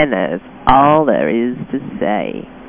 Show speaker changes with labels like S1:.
S1: And that's all there is to say.